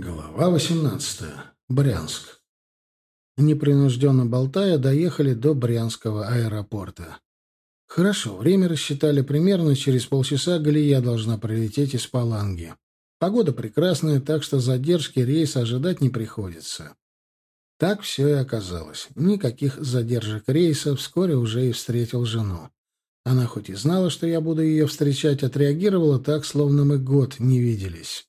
Глава 18. Брянск. Непринужденно болтая, доехали до Брянского аэропорта. Хорошо, время рассчитали примерно, через полчаса Галия должна прилететь из Паланги. Погода прекрасная, так что задержки рейса ожидать не приходится. Так все и оказалось. Никаких задержек рейса, вскоре уже и встретил жену. Она хоть и знала, что я буду ее встречать, отреагировала так, словно мы год не виделись.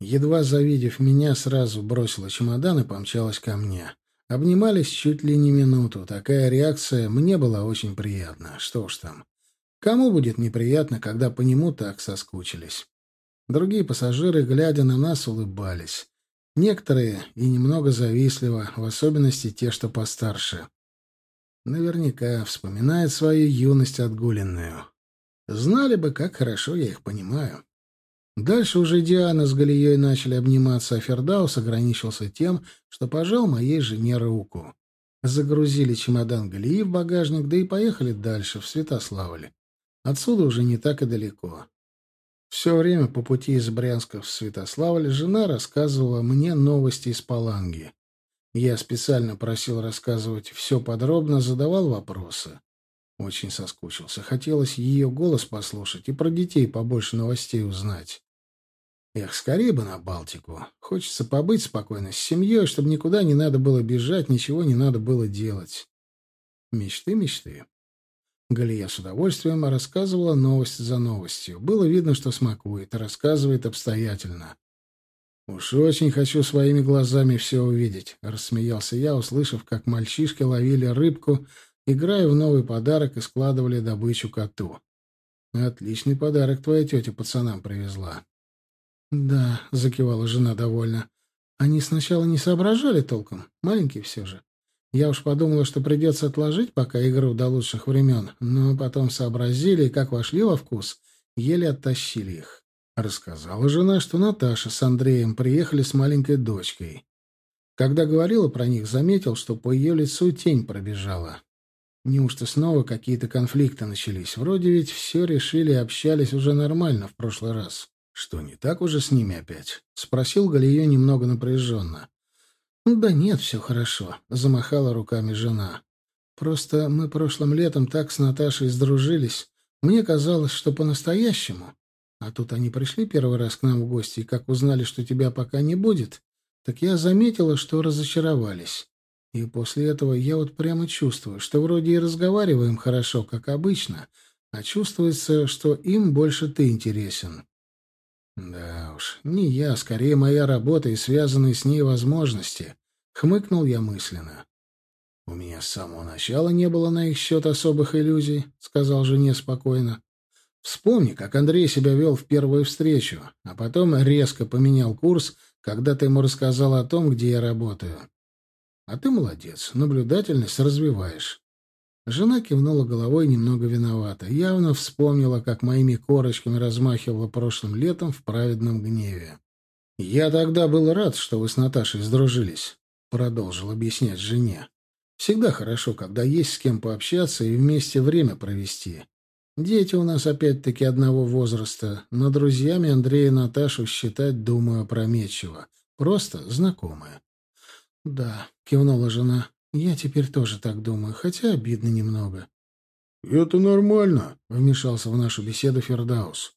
Едва завидев меня, сразу бросила чемодан и помчалась ко мне. Обнимались чуть ли не минуту. Такая реакция мне была очень приятна. Что уж там. Кому будет неприятно, когда по нему так соскучились? Другие пассажиры, глядя на нас, улыбались. Некоторые и немного завистливо, в особенности те, что постарше. Наверняка вспоминают свою юность отгуленную. Знали бы, как хорошо я их понимаю. Дальше уже Диана с Галией начали обниматься, а Фердаус ограничился тем, что пожал моей жене руку. Загрузили чемодан Галии в багажник, да и поехали дальше, в Святославль. Отсюда уже не так и далеко. Все время по пути из Брянска в Святославль жена рассказывала мне новости из Паланги. Я специально просил рассказывать все подробно, задавал вопросы. Очень соскучился. Хотелось ее голос послушать и про детей побольше новостей узнать. Эх, скорее бы на Балтику. Хочется побыть спокойно с семьей, чтобы никуда не надо было бежать, ничего не надо было делать. Мечты, мечты. Галия с удовольствием рассказывала новость за новостью. Было видно, что смакует, рассказывает обстоятельно. «Уж очень хочу своими глазами все увидеть», — рассмеялся я, услышав, как мальчишки ловили рыбку, играя в новый подарок и складывали добычу коту. «Отличный подарок твоя тетя пацанам привезла». «Да», — закивала жена довольно. «Они сначала не соображали толком, маленькие все же. Я уж подумала, что придется отложить пока игру до лучших времен, но потом сообразили, как вошли во вкус, еле оттащили их». Рассказала жена, что Наташа с Андреем приехали с маленькой дочкой. Когда говорила про них, заметил, что по ее лицу тень пробежала. Неужто снова какие-то конфликты начались? Вроде ведь все решили и общались уже нормально в прошлый раз. «Что, не так уже с ними опять?» — спросил Галия немного напряженно. «Да нет, все хорошо», — замахала руками жена. «Просто мы прошлым летом так с Наташей сдружились. Мне казалось, что по-настоящему. А тут они пришли первый раз к нам в гости, и как узнали, что тебя пока не будет, так я заметила, что разочаровались. И после этого я вот прямо чувствую, что вроде и разговариваем хорошо, как обычно, а чувствуется, что им больше ты интересен. Да уж, не я, скорее моя работа и связанные с ней возможности. Хмыкнул я мысленно. У меня с самого начала не было на их счет особых иллюзий, сказал жене спокойно. Вспомни, как Андрей себя вел в первую встречу, а потом резко поменял курс, когда ты ему рассказал о том, где я работаю. А ты молодец, наблюдательность развиваешь. Жена кивнула головой немного виновата. Явно вспомнила, как моими корочками размахивала прошлым летом в праведном гневе. «Я тогда был рад, что вы с Наташей сдружились», — продолжил объяснять жене. «Всегда хорошо, когда есть с кем пообщаться и вместе время провести. Дети у нас опять-таки одного возраста, но друзьями Андрея и Наташу считать, думаю, опрометчиво. Просто знакомые». «Да», — кивнула жена, я теперь тоже так думаю, хотя обидно немного. «Это нормально», — вмешался в нашу беседу Фердаус.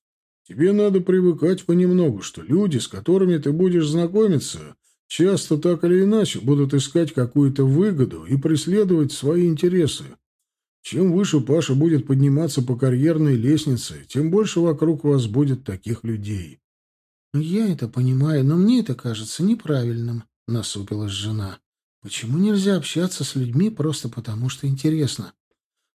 «Тебе надо привыкать понемногу, что люди, с которыми ты будешь знакомиться, часто так или иначе будут искать какую-то выгоду и преследовать свои интересы. Чем выше Паша будет подниматься по карьерной лестнице, тем больше вокруг вас будет таких людей». «Я это понимаю, но мне это кажется неправильным», — насупилась жена. Почему нельзя общаться с людьми просто потому, что интересно?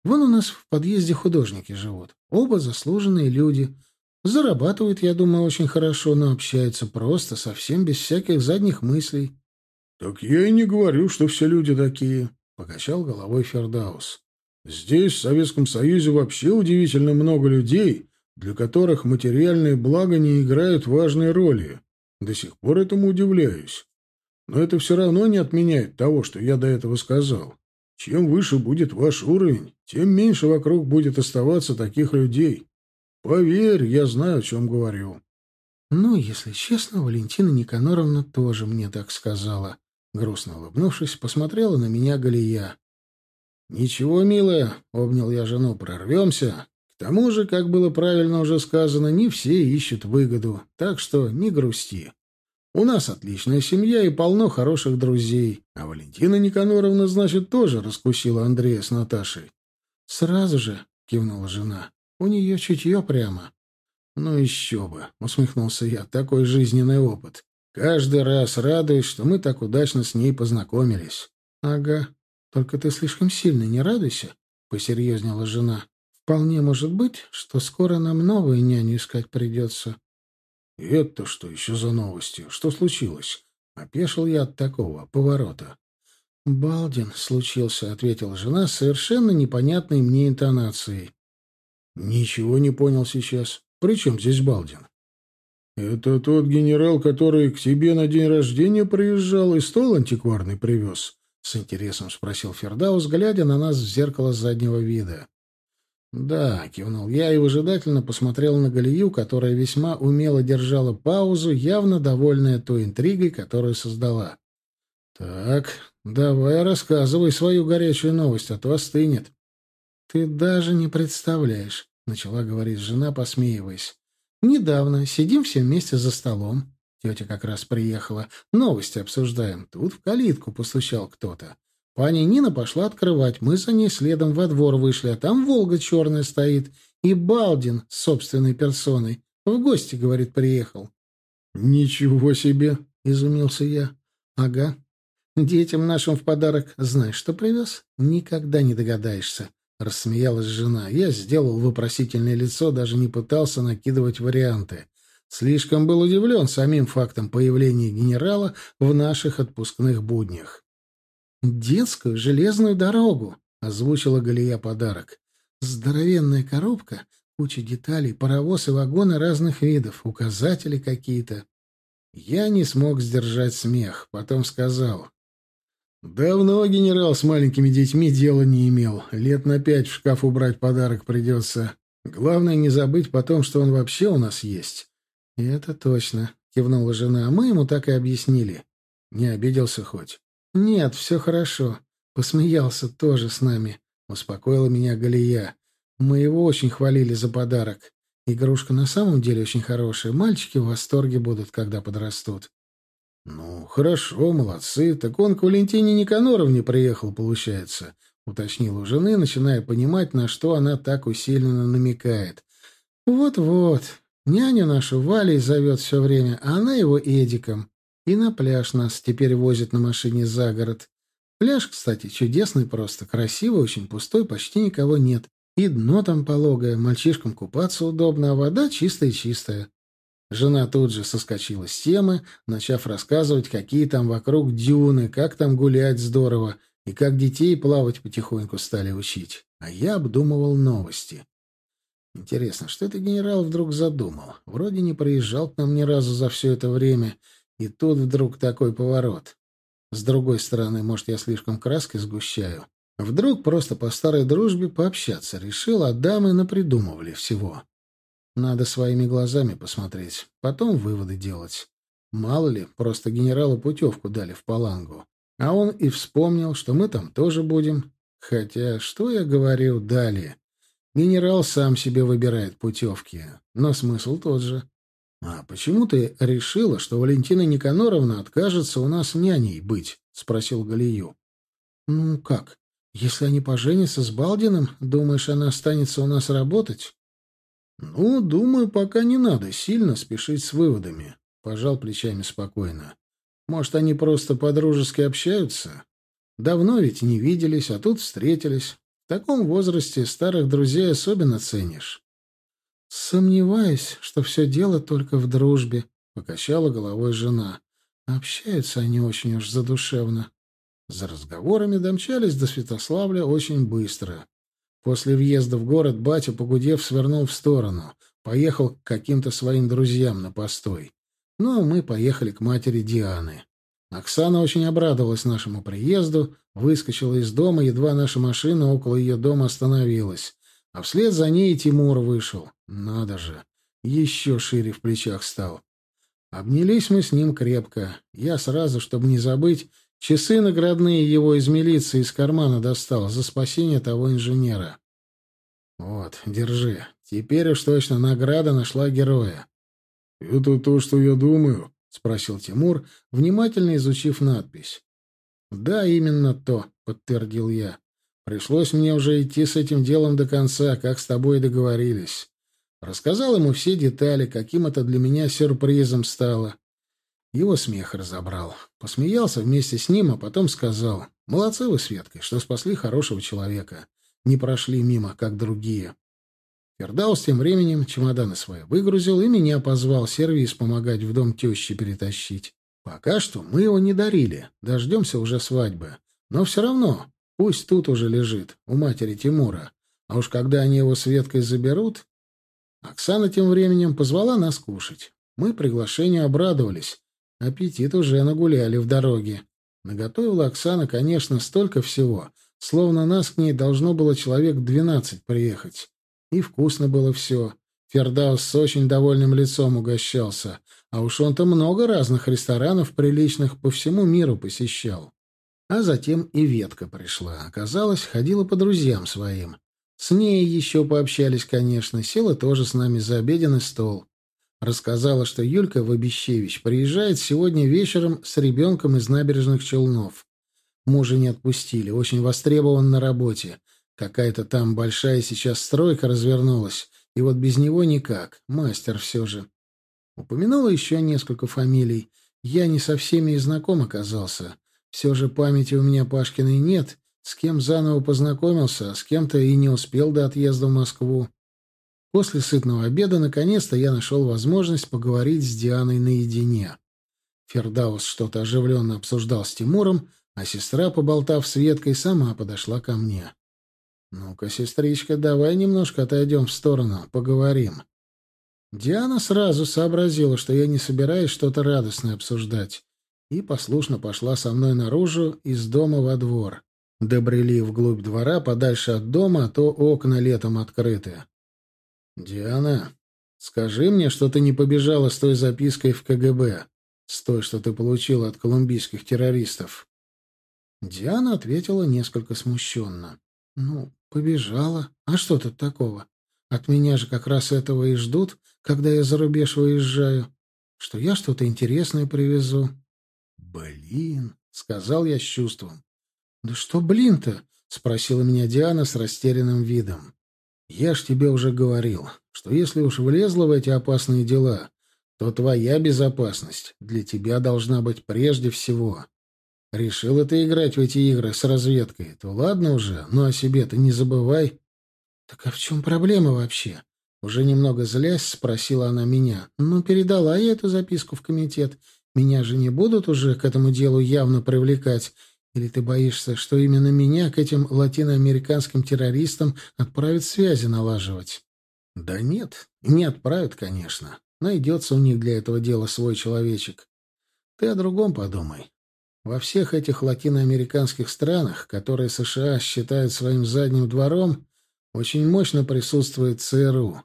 Вон у нас в подъезде художники живут. Оба заслуженные люди. Зарабатывают, я думаю, очень хорошо, но общаются просто, совсем без всяких задних мыслей. — Так я и не говорю, что все люди такие, — покачал головой Фердаус. — Здесь, в Советском Союзе, вообще удивительно много людей, для которых материальные блага не играют важной роли. До сих пор этому удивляюсь. Но это все равно не отменяет того, что я до этого сказал. Чем выше будет ваш уровень, тем меньше вокруг будет оставаться таких людей. Поверь, я знаю, о чем говорю. Ну, если честно, Валентина Никаноровна тоже мне так сказала. Грустно улыбнувшись, посмотрела на меня Галия. «Ничего, милая», — обнял я жену, — «прорвемся. К тому же, как было правильно уже сказано, не все ищут выгоду, так что не грусти. У нас отличная семья и полно хороших друзей. А Валентина Никаноровна, значит, тоже раскусила Андрея с Наташей. «Сразу же», — кивнула жена, — «у нее чутье прямо». «Ну еще бы», — усмехнулся я, — «такой жизненный опыт. Каждый раз радуюсь, что мы так удачно с ней познакомились». «Ага, только ты слишком сильно не радуйся», — посерьезнела жена. «Вполне может быть, что скоро нам новую няню искать придется». «Это что еще за новости? Что случилось?» Опешил я от такого поворота. «Балдин случился», — ответила жена совершенно непонятной мне интонацией. «Ничего не понял сейчас. При чем здесь Балдин?» «Это тот генерал, который к тебе на день рождения приезжал и стол антикварный привез?» — с интересом спросил Фердаус, глядя на нас в зеркало заднего вида. «Да», — кивнул я и выжидательно посмотрел на Галию, которая весьма умело держала паузу, явно довольная той интригой, которую создала. «Так, давай рассказывай свою горячую новость, а то остынет». «Ты даже не представляешь», — начала говорить жена, посмеиваясь. «Недавно сидим все вместе за столом. Тетя как раз приехала. Новости обсуждаем. Тут в калитку постучал кто-то. Паня Нина пошла открывать. Мы за ней следом во двор вышли, а там «Волга» черная стоит. И Балдин с собственной персоной. В гости, говорит, приехал. «Ничего себе!» — изумился я. «Ага. Детям нашим в подарок знаешь, что привез? Никогда не догадаешься». — рассмеялась жена. Я сделал вопросительное лицо, даже не пытался накидывать варианты. Слишком был удивлен самим фактом появления генерала в наших отпускных буднях. «Детскую железную дорогу», — озвучила Галия подарок. «Здоровенная коробка, куча деталей, паровоз и вагоны разных видов, указатели какие-то». Я не смог сдержать смех, потом сказал. «Давно генерал с маленькими детьми дела не имел. Лет на пять в шкаф убрать подарок придется. Главное не забыть потом, что он вообще у нас есть». «И это точно», — кивнула жена. «Мы ему так и объяснили». Не обиделся хоть. «Нет, все хорошо. Посмеялся тоже с нами», — успокоила меня Галия. «Мы его очень хвалили за подарок. Игрушка на самом деле очень хорошая. Мальчики в восторге будут, когда подрастут». «Ну, хорошо, молодцы. Так он к Валентине Никаноровне приехал, получается», — уточнил у жены, начиная понимать, на что она так усиленно намекает. «Вот-вот. Няню нашу Валей зовет все время, а она его Эдиком. И на пляж нас теперь возят на машине за город. Пляж, кстати, чудесный просто, красивый, очень пустой, почти никого нет. И дно там пологое, мальчишкам купаться удобно, а вода чистая-чистая. Жена тут же соскочила с темы, начав рассказывать, какие там вокруг дюны, как там гулять здорово, и как детей плавать потихоньку стали учить. А я обдумывал новости. Интересно, что это генерал вдруг задумал? Вроде не приезжал к нам ни разу за все это время, и тут вдруг такой поворот. С другой стороны, может, я слишком краски сгущаю. Вдруг просто по старой дружбе пообщаться решил, а дамы напридумывали всего. Надо своими глазами посмотреть, потом выводы делать. Мало ли, просто генералу путевку дали в Палангу. А он и вспомнил, что мы там тоже будем. Хотя, что я говорил далее? Генерал сам себе выбирает путевки, но смысл тот же. «А почему ты решила, что Валентина Никаноровна откажется у нас няней быть?» — спросил Галию. «Ну как? Если они поженятся с Балдиным, думаешь, она останется у нас работать?» «Ну, думаю, пока не надо сильно спешить с выводами», — пожал плечами спокойно. «Может, они просто по-дружески общаются? Давно ведь не виделись, а тут встретились. В таком возрасте старых друзей особенно ценишь». «Сомневаюсь, что все дело только в дружбе», — покачала головой жена. «Общаются они очень уж задушевно». За разговорами домчались до Святославля очень быстро. После въезда в город батя, погудев, свернул в сторону. Поехал к каким-то своим друзьям на постой. Ну, а мы поехали к матери Дианы. Оксана очень обрадовалась нашему приезду, выскочила из дома, едва наша машина около ее дома остановилась. А вслед за ней Тимур вышел. Надо же, еще шире в плечах стал. Обнялись мы с ним крепко. Я сразу, чтобы не забыть, часы наградные его из милиции из кармана достал за спасение того инженера. Вот, держи. Теперь уж точно награда нашла героя. — Это то, что я думаю? — спросил Тимур, внимательно изучив надпись. — Да, именно то, — подтвердил я. Пришлось мне уже идти с этим делом до конца, как с тобой договорились. Рассказал ему все детали, каким это для меня сюрпризом стало. Его смех разобрал. Посмеялся вместе с ним, а потом сказал, «Молодцы вы, Светкой, что спасли хорошего человека. Не прошли мимо, как другие». Фердаус тем временем чемоданы свои выгрузил и меня позвал сервис помогать в дом тещи перетащить. Пока что мы его не дарили, дождемся уже свадьбы. Но все равно Пусть тут уже лежит, у матери Тимура. А уж когда они его с Веткой заберут... Оксана тем временем позвала нас кушать. Мы приглашению обрадовались. Аппетит уже нагуляли в дороге. Наготовила Оксана, конечно, столько всего, словно нас к ней должно было человек двенадцать приехать. И вкусно было все. Фердаус с очень довольным лицом угощался, а уж он-то много разных ресторанов приличных по всему миру посещал. А затем и ветка пришла. Оказалось, ходила по друзьям своим. С ней еще пообщались, конечно. Села тоже с нами за обеденный стол. Рассказала, что Юлька Вобещевич приезжает сегодня вечером с ребенком из набережных Челнов. Мужа не отпустили, очень востребован на работе. Какая-то там большая сейчас стройка развернулась, и вот без него никак. Мастер все же. Упомянула еще несколько фамилий. Я не со всеми и знаком оказался. Все же памяти у меня Пашкиной нет, с кем заново познакомился, а с кем-то и не успел до отъезда в Москву. После сытного обеда наконец-то я нашел возможность поговорить с Дианой наедине. Фердаус что-то оживленно обсуждал с Тимуром, а сестра, поболтав с Веткой, сама подошла ко мне. «Ну-ка, сестричка, давай немножко отойдем в сторону, поговорим». Диана сразу сообразила, что я не собираюсь что-то радостное обсуждать и послушно пошла со мной наружу из дома во двор. Добрели вглубь двора, подальше от дома, а то окна летом открыты. «Диана, скажи мне, что ты не побежала с той запиской в КГБ, с той, что ты получила от колумбийских террористов». Диана ответила несколько смущенно. «Ну, побежала. А что тут такого? От меня же как раз этого и ждут, когда я за рубеж выезжаю, что я что-то интересное привезу. «Блин», — сказал я с чувством. «Да что блин-то?» — спросила меня Диана с растерянным видом. «Я ж тебе уже говорил, что если уж влезла в эти опасные дела, то твоя безопасность для тебя должна быть прежде всего. Решила ты играть в эти игры с разведкой, то ладно уже, но о себе-то не забывай». «Так а в чем проблема вообще?» Уже немного злясь, спросила она меня. «Ну, передала я эту записку в комитет, меня же не будут уже к этому делу явно привлекать. Или ты боишься, что именно меня к этим латиноамериканским террористам отправят связи налаживать? Да нет, не отправят, конечно. Найдется у них для этого дела свой человечек. Ты о другом подумай. Во всех этих латиноамериканских странах, которые США считают своим задним двором, очень мощно присутствует ЦРУ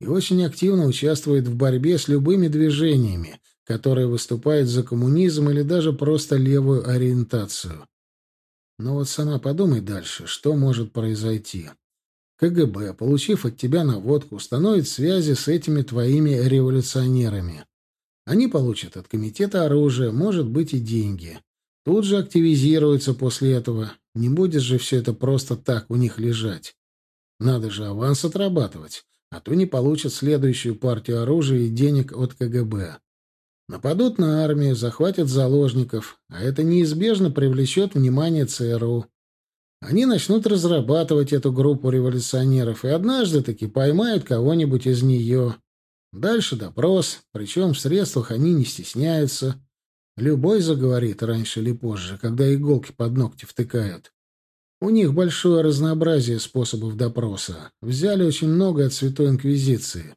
и очень активно участвует в борьбе с любыми движениями, которые выступают за коммунизм или даже просто левую ориентацию. Но вот сама подумай дальше, что может произойти. КГБ, получив от тебя наводку, установит связи с этими твоими революционерами. Они получат от комитета оружие, может быть, и деньги. Тут же активизируются после этого. Не будет же все это просто так у них лежать. Надо же аванс отрабатывать, а то не получат следующую партию оружия и денег от КГБ. Нападут на армию, захватят заложников, а это неизбежно привлечет внимание ЦРУ. Они начнут разрабатывать эту группу революционеров и однажды таки поймают кого-нибудь из нее. Дальше допрос, причем в средствах они не стесняются. Любой заговорит раньше или позже, когда иголки под ногти втыкают. У них большое разнообразие способов допроса. Взяли очень много от Святой Инквизиции.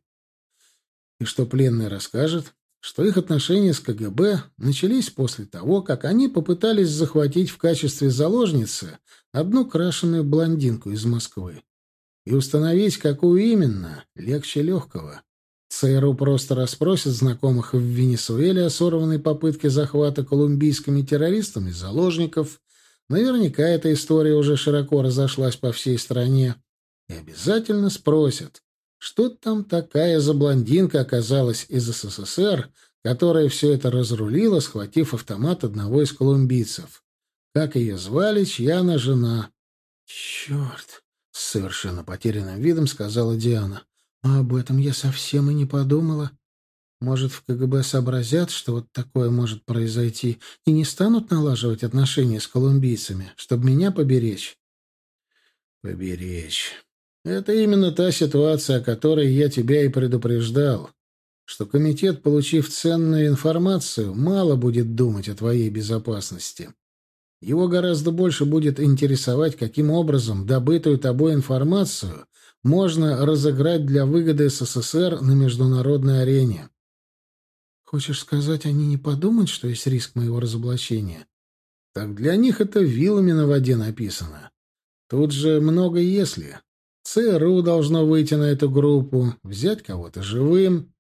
И что пленный расскажет? Что их отношения с КГБ начались после того, как они попытались захватить в качестве заложницы одну крашеную блондинку из Москвы. И установить, какую именно, легче легкого. ЦРУ просто расспросит знакомых в Венесуэле о сорванной попытке захвата колумбийскими террористами заложников. Наверняка эта история уже широко разошлась по всей стране. И обязательно спросят, что там такая за блондинка оказалась из СССР, которая все это разрулила, схватив автомат одного из колумбийцев. Как ее звали, чья она жена? «Черт!» — с совершенно потерянным видом сказала Диана. «А об этом я совсем и не подумала. Может, в КГБ сообразят, что вот такое может произойти, и не станут налаживать отношения с колумбийцами, чтобы меня поберечь?» «Поберечь. Это именно та ситуация, о которой я тебя и предупреждал, что комитет, получив ценную информацию, мало будет думать о твоей безопасности. Его гораздо больше будет интересовать, каким образом добытую тобой информацию можно разыграть для выгоды СССР на международной арене. Хочешь сказать, они не подумают, что есть риск моего разоблачения? Так для них это вилами на воде написано. Тут же много «если». ЦРУ должно выйти на эту группу, взять кого-то живым,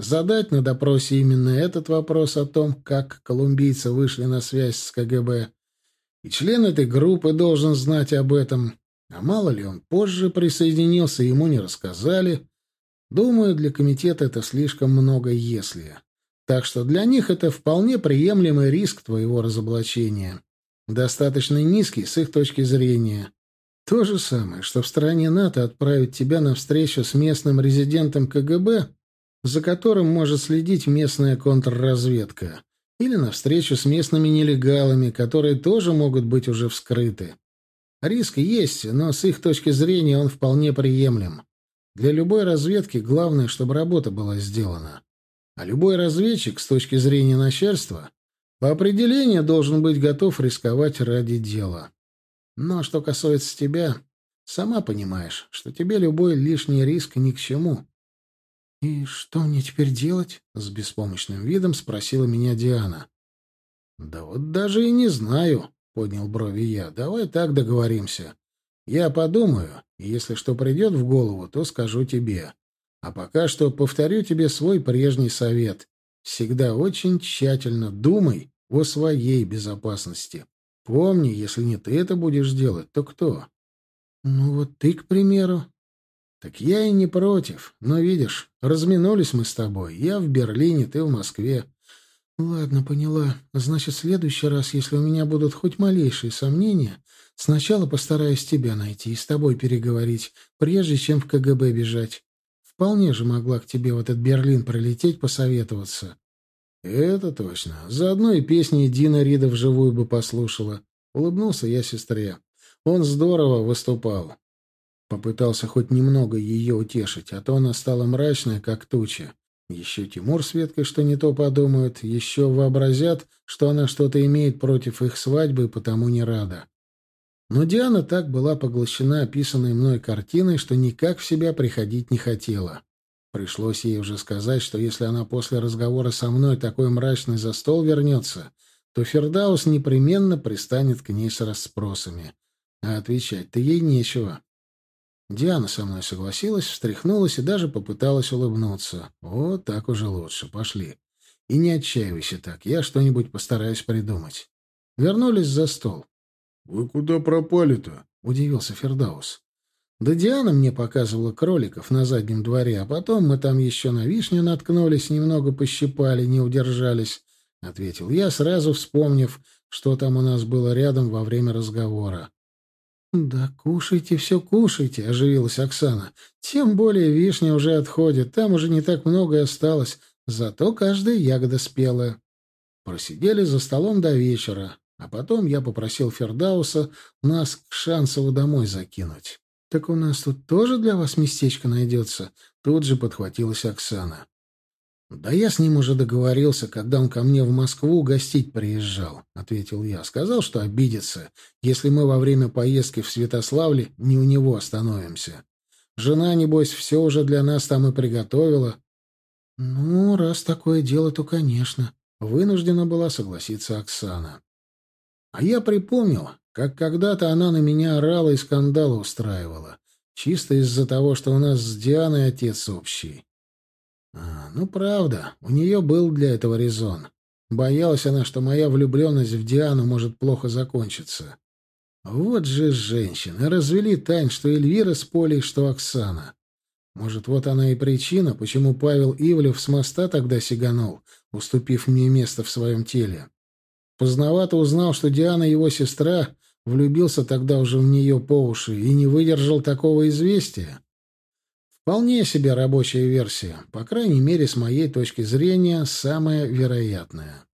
задать на допросе именно этот вопрос о том, как колумбийцы вышли на связь с КГБ. И член этой группы должен знать об этом. А мало ли он позже присоединился, ему не рассказали. Думаю, для комитета это слишком много «если». Так что для них это вполне приемлемый риск твоего разоблачения. Достаточно низкий с их точки зрения. То же самое, что в стране НАТО отправить тебя на встречу с местным резидентом КГБ, за которым может следить местная контрразведка, или на встречу с местными нелегалами, которые тоже могут быть уже вскрыты. Риск есть, но с их точки зрения он вполне приемлем. Для любой разведки главное, чтобы работа была сделана. А любой разведчик, с точки зрения начальства, по определению должен быть готов рисковать ради дела. Но что касается тебя, сама понимаешь, что тебе любой лишний риск ни к чему. — И что мне теперь делать? — с беспомощным видом спросила меня Диана. — Да вот даже и не знаю, — поднял брови я. — Давай так договоримся. Я подумаю, и если что придет в голову, то скажу тебе. А пока что повторю тебе свой прежний совет. Всегда очень тщательно думай о своей безопасности. Помни, если не ты это будешь делать, то кто? Ну вот ты, к примеру. Так я и не против. Но видишь, разминулись мы с тобой. Я в Берлине, ты в Москве. Ладно, поняла. Значит, в следующий раз, если у меня будут хоть малейшие сомнения, сначала постараюсь тебя найти и с тобой переговорить, прежде чем в КГБ бежать. Вполне же могла к тебе в этот Берлин прилететь посоветоваться. «Это точно. Заодно и песни Дина Рида вживую бы послушала». Улыбнулся я сестре. Он здорово выступал. Попытался хоть немного ее утешить, а то она стала мрачная, как туча. Еще Тимур с Веткой что не то подумают, еще вообразят, что она что-то имеет против их свадьбы и потому не рада. Но Диана так была поглощена описанной мной картиной, что никак в себя приходить не хотела. Пришлось ей уже сказать, что если она после разговора со мной такой мрачный за стол вернется, то Фердаус непременно пристанет к ней с расспросами. А отвечать-то ей нечего. Диана со мной согласилась, встряхнулась и даже попыталась улыбнуться. Вот так уже лучше. Пошли. И не отчаивайся так. Я что-нибудь постараюсь придумать. Вернулись за стол. — Вы куда пропали-то? — удивился Фердаус. Да Диана мне показывала кроликов на заднем дворе, а потом мы там еще на вишню наткнулись, немного пощипали, не удержались, — ответил я, сразу вспомнив, что там у нас было рядом во время разговора. — Да кушайте, все кушайте, — оживилась Оксана. — Тем более вишня уже отходит, там уже не так много осталось, зато каждая ягода спелая. Просидели за столом до вечера, а потом я попросил Фердауса нас к Шансову домой закинуть. «Так у нас тут тоже для вас местечко найдется?» Тут же подхватилась Оксана. «Да я с ним уже договорился, когда он ко мне в Москву гостить приезжал», — ответил я. «Сказал, что обидится, если мы во время поездки в Святославле не у него остановимся. Жена, небось, все уже для нас там и приготовила». «Ну, раз такое дело, то, конечно», — вынуждена была согласиться Оксана. А я припомнил, как когда-то она на меня орала и скандалы устраивала. Чисто из-за того, что у нас с Дианой отец общий. А, ну, правда, у нее был для этого резон. Боялась она, что моя влюбленность в Диану может плохо закончиться. Вот же женщины. Развели тайн, что Эльвира с Полей, что Оксана. Может, вот она и причина, почему Павел Ивлев с моста тогда сиганул, уступив мне место в своем теле. Поздновато узнал, что Диана его сестра, влюбился тогда уже в нее по уши и не выдержал такого известия. Вполне себе рабочая версия, по крайней мере, с моей точки зрения, самая вероятная.